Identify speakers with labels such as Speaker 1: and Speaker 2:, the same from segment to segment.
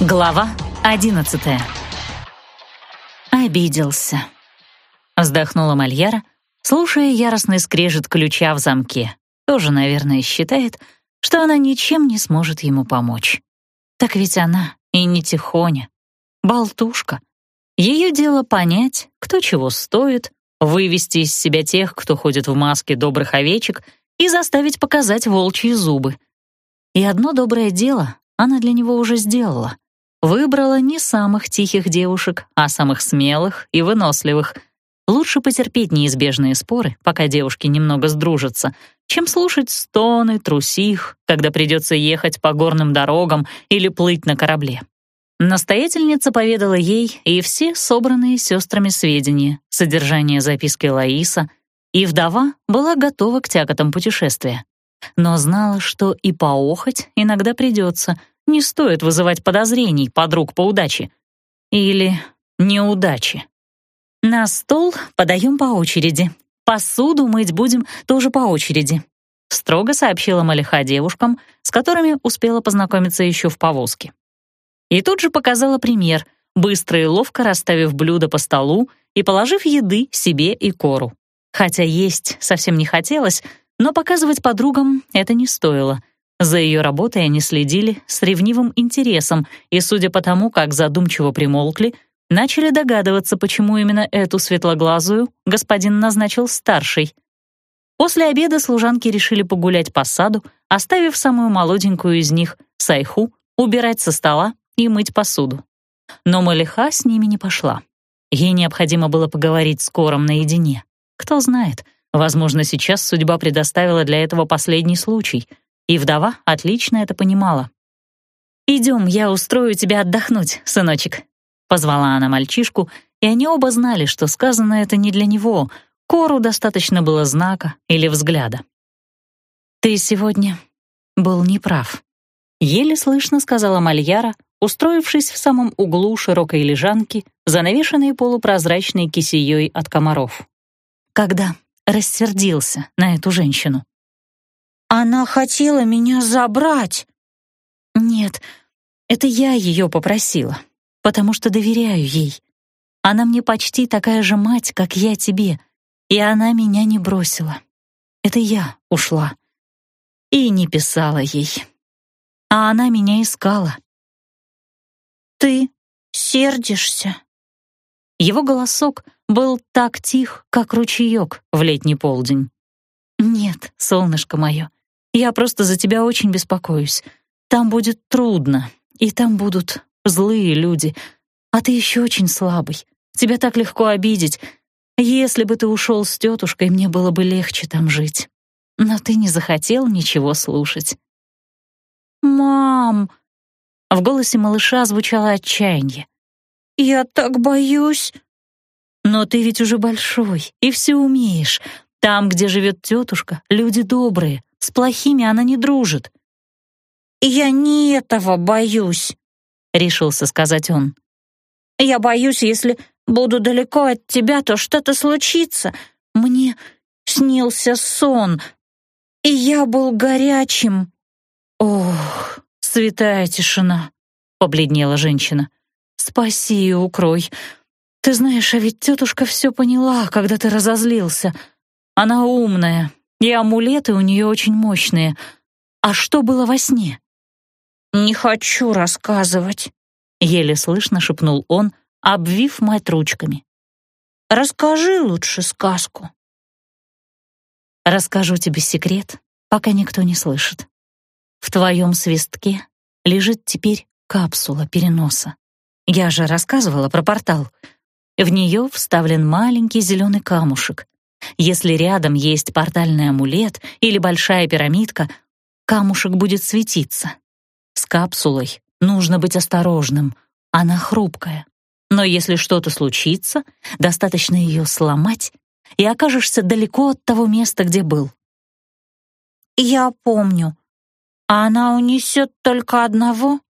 Speaker 1: Глава одиннадцатая. Обиделся. Вздохнула Мальяра, слушая яростный скрежет ключа в замке. Тоже, наверное, считает, что она ничем не сможет ему помочь. Так ведь она и не тихоня, болтушка. Ее дело понять, кто чего стоит, вывести из себя тех, кто ходит в маске добрых овечек, и заставить показать волчьи зубы. И одно доброе дело она для него уже сделала — Выбрала не самых тихих девушек, а самых смелых и выносливых. Лучше потерпеть неизбежные споры, пока девушки немного сдружатся, чем слушать стоны, трусих, когда придется ехать по горным дорогам или плыть на корабле. Настоятельница поведала ей и все собранные сестрами сведения, содержание записки Лаиса, и вдова была готова к тяготам путешествия. Но знала, что и поохоть иногда придется — не стоит вызывать подозрений подруг по удаче. Или неудачи. На стол подаем по очереди. Посуду мыть будем тоже по очереди. Строго сообщила Малиха девушкам, с которыми успела познакомиться еще в повозке. И тут же показала пример, быстро и ловко расставив блюда по столу и положив еды себе и кору. Хотя есть совсем не хотелось, но показывать подругам это не стоило — за ее работой они следили с ревнивым интересом и, судя по тому, как задумчиво примолкли, начали догадываться, почему именно эту светлоглазую господин назначил старшей. После обеда служанки решили погулять по саду, оставив самую молоденькую из них, Сайху, убирать со стола и мыть посуду. Но Малиха с ними не пошла. Ей необходимо было поговорить с Кором наедине. Кто знает, возможно, сейчас судьба предоставила для этого последний случай — и вдова отлично это понимала. «Идем, я устрою тебя отдохнуть, сыночек», — позвала она мальчишку, и они оба знали, что сказано это не для него, Кору достаточно было знака или взгляда. «Ты сегодня был неправ», — еле слышно сказала Мальяра, устроившись в самом углу широкой лежанки, занавешенной полупрозрачной кисеей от комаров. «Когда рассердился на эту женщину?»
Speaker 2: Она хотела меня забрать.
Speaker 1: Нет, это я ее попросила, потому что доверяю ей. Она мне почти такая же мать, как я тебе, и она меня не бросила. Это я ушла. И не писала ей. А она меня искала.
Speaker 2: Ты сердишься?
Speaker 1: Его голосок был так тих, как ручеек в летний полдень. «Нет, солнышко мое, я просто за тебя очень беспокоюсь. Там будет трудно, и там будут злые люди, а ты еще очень слабый. Тебя так легко обидеть. Если бы ты ушел с тетушкой, мне было бы легче там жить. Но ты не захотел ничего слушать.
Speaker 2: «Мам!»
Speaker 1: В голосе малыша звучало отчаяние.
Speaker 2: «Я так боюсь!»
Speaker 1: «Но ты ведь уже большой и все умеешь. Там, где живет тетушка, люди добрые. С плохими она не дружит.
Speaker 2: «Я не этого боюсь», — решился сказать он. «Я боюсь, если буду далеко от тебя, то что-то случится. Мне снился сон, и я был горячим».
Speaker 1: «Ох, святая тишина», — побледнела женщина. «Спаси и укрой. Ты знаешь, а ведь тетушка все поняла, когда ты разозлился. Она умная, и амулеты у нее очень мощные. А что было во сне?
Speaker 2: «Не хочу рассказывать», — еле слышно шепнул он, обвив мать ручками. «Расскажи лучше сказку».
Speaker 1: «Расскажу тебе секрет, пока никто не слышит. В твоем свистке лежит теперь капсула переноса. Я же рассказывала про портал. В нее вставлен маленький зеленый камушек. Если рядом есть портальный амулет или большая пирамидка, камушек будет светиться. С капсулой нужно быть осторожным, она хрупкая. Но если что-то случится, достаточно ее сломать, и окажешься далеко от того места, где был.
Speaker 2: «Я помню. А она унесет только одного?»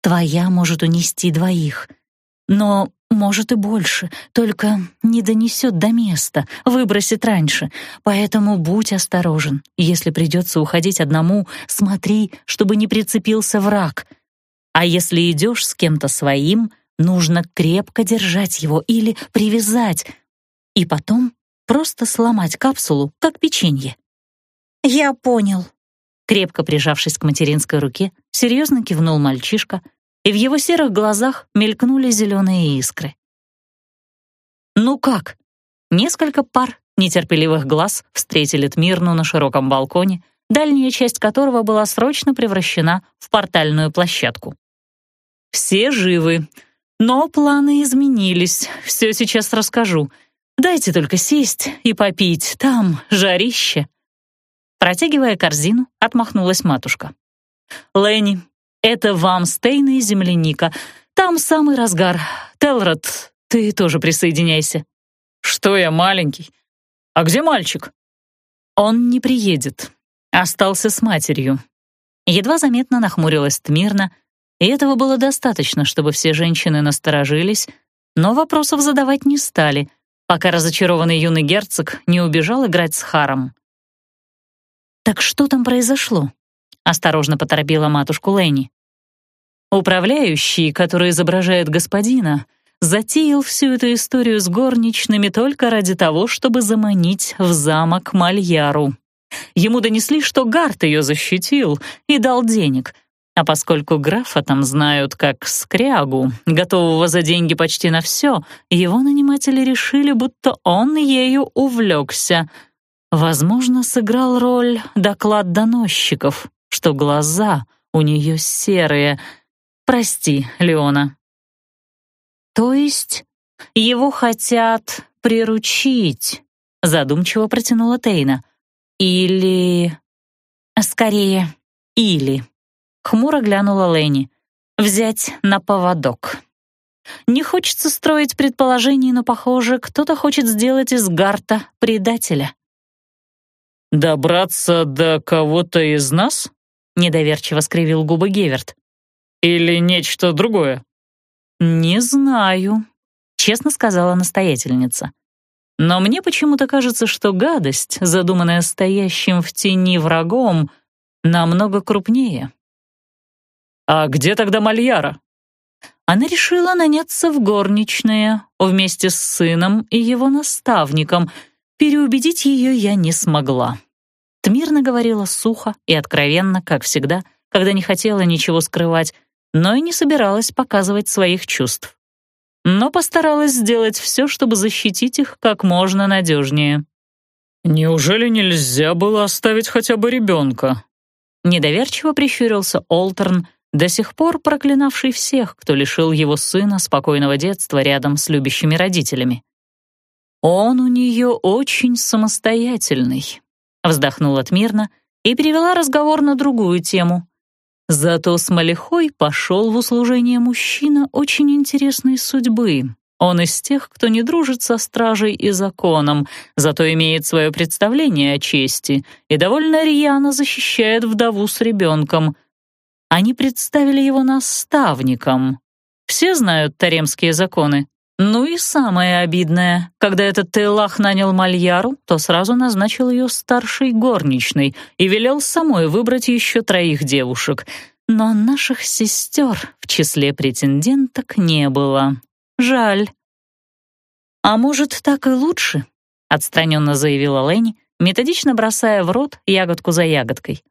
Speaker 1: «Твоя может унести двоих. Но может и больше, только не донесет до места, выбросит раньше. Поэтому будь осторожен. Если придется уходить одному, смотри, чтобы не прицепился враг. А если идешь с кем-то своим, нужно крепко держать его или привязать, и потом просто сломать капсулу, как печенье.
Speaker 2: «Я понял», — крепко прижавшись к материнской руке,
Speaker 1: серьезно кивнул мальчишка, и в его серых глазах мелькнули зеленые искры. «Ну как?» Несколько пар нетерпеливых глаз встретили Тмирну на широком балконе, дальняя часть которого была срочно превращена в портальную площадку. «Все живы, но планы изменились, все сейчас расскажу. Дайте только сесть и попить, там жарище». Протягивая корзину, отмахнулась матушка. «Ленни, это вам стейна и земляника. Там самый разгар. Телрод, ты тоже присоединяйся». «Что я маленький? А где мальчик?» «Он не приедет. Остался с матерью». Едва заметно нахмурилась Тмирна, и этого было достаточно, чтобы все женщины насторожились, но вопросов задавать не стали, пока разочарованный юный герцог не убежал играть с Харом. «Так что там произошло?» — осторожно поторопила матушку Ленни. Управляющий, который изображает господина, затеял всю эту историю с горничными только ради того, чтобы заманить в замок Мальяру. Ему донесли, что Гарт ее защитил и дал денег, а поскольку графа там знают как скрягу, готового за деньги почти на все, его наниматели решили, будто он ею увлекся. Возможно, сыграл роль доклад доносчиков, что глаза у нее серые. Прости, Леона, «То есть его хотят приручить?» — задумчиво протянула Тейна. «Или...» «Скорее, или...» — хмуро глянула Ленни. «Взять на поводок». Не хочется строить предположений, но, похоже, кто-то хочет сделать из Гарта предателя.
Speaker 3: «Добраться до кого-то из нас?» — недоверчиво скривил губы Геверт. «Или нечто другое?»
Speaker 1: «Не знаю», — честно сказала настоятельница. «Но мне почему-то кажется, что гадость, задуманная стоящим в тени врагом, намного крупнее».
Speaker 3: «А где тогда Мальяра?»
Speaker 1: Она решила наняться в горничные вместе с сыном и его наставником. Переубедить ее я не смогла. Тмирно говорила сухо и откровенно, как всегда, когда не хотела ничего скрывать, но и не собиралась показывать своих чувств. Но постаралась сделать все, чтобы защитить их как можно надежнее.
Speaker 3: «Неужели нельзя было оставить хотя бы ребенка?»
Speaker 1: Недоверчиво прищурился Олтерн, до сих пор проклинавший всех, кто лишил его сына спокойного детства рядом с любящими родителями. «Он у нее очень самостоятельный», — вздохнула Тмирна и перевела разговор на другую тему, Зато с Малихой пошел в услужение мужчина очень интересной судьбы. Он из тех, кто не дружит со стражей и законом, зато имеет свое представление о чести и довольно рьяно защищает вдову с ребенком. Они представили его наставником. Все знают таремские законы. Ну и самое обидное, когда этот Тейлах нанял Мальяру, то сразу назначил ее старшей горничной и велел самой выбрать еще троих девушек. Но наших сестер в числе претенденток не было. Жаль. «А может, так и лучше?» — отстраненно заявила Ленни, методично бросая в рот ягодку за ягодкой.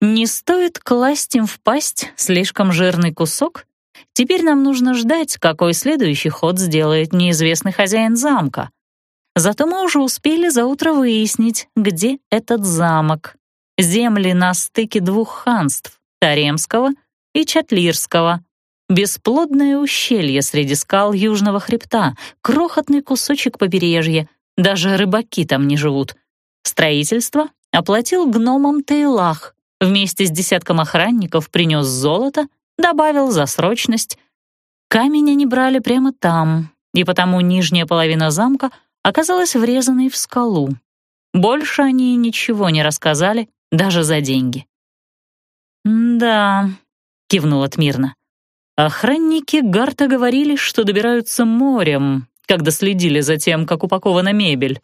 Speaker 1: «Не стоит класть им в пасть слишком жирный кусок Теперь нам нужно ждать, какой следующий ход сделает неизвестный хозяин замка. Зато мы уже успели за утро выяснить, где этот замок. Земли на стыке двух ханств — Таремского и Чатлирского. Бесплодное ущелье среди скал южного хребта, крохотный кусочек побережья, даже рыбаки там не живут. Строительство оплатил гномом Тейлах, вместе с десятком охранников принес золото добавил за срочность. Камень они брали прямо там, и потому нижняя половина замка оказалась врезанной в скалу. Больше они ничего не рассказали, даже за деньги. «Да», — кивнула Тмирна. «Охранники Гарта говорили, что добираются морем, когда следили за тем, как упакована мебель».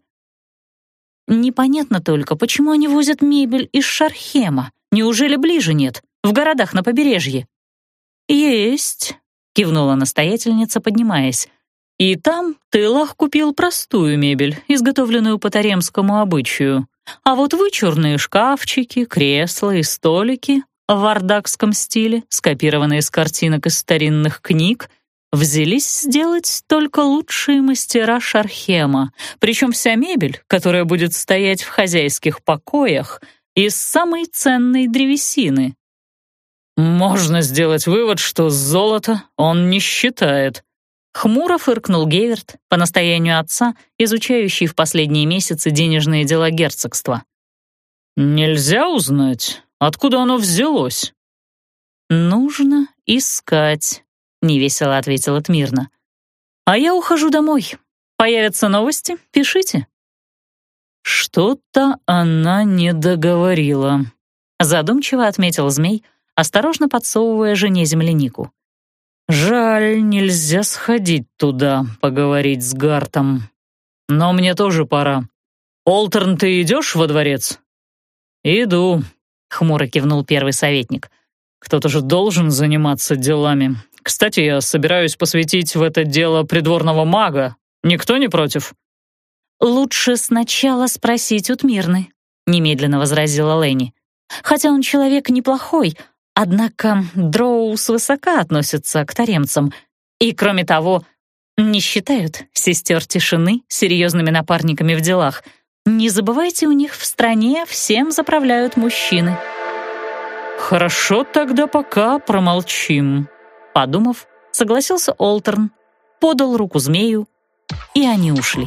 Speaker 1: «Непонятно только, почему они возят мебель из Шархема? Неужели ближе нет, в городах на побережье?» «Есть», — кивнула настоятельница, поднимаясь. «И там Тылах купил простую мебель, изготовленную по таремскому обычаю. А вот вычурные шкафчики, кресла и столики в вардакском стиле, скопированные с картинок из старинных книг, взялись сделать только лучшие мастера Шархема, причем вся мебель, которая будет стоять в хозяйских покоях, из самой ценной древесины.
Speaker 3: «Можно сделать вывод, что золото он не считает»,
Speaker 1: Хмуро фыркнул Геверт по настоянию отца, изучающий в последние месяцы денежные дела герцогства.
Speaker 3: «Нельзя узнать, откуда оно взялось?»
Speaker 1: «Нужно искать», — невесело ответила Тмирна. «А я ухожу домой. Появятся новости, пишите».
Speaker 3: «Что-то она не договорила», — задумчиво отметил змей, осторожно подсовывая жене землянику. «Жаль, нельзя сходить туда, поговорить с Гартом. Но мне тоже пора. Олтерн, ты идешь во дворец?» «Иду», — хмуро кивнул первый советник. «Кто-то же должен заниматься делами. Кстати, я собираюсь посвятить в это дело придворного мага. Никто не против?»
Speaker 1: «Лучше сначала спросить у Тмирны», — немедленно возразила Ленни. «Хотя он человек неплохой, однако дроу свысока относятся к таремцам. И, кроме того, не считают сестер тишины серьезными напарниками в делах. Не забывайте, у них в стране всем заправляют мужчины».
Speaker 3: «Хорошо, тогда пока промолчим»,
Speaker 1: Подумав, согласился Олтерн, подал руку змею, и они ушли.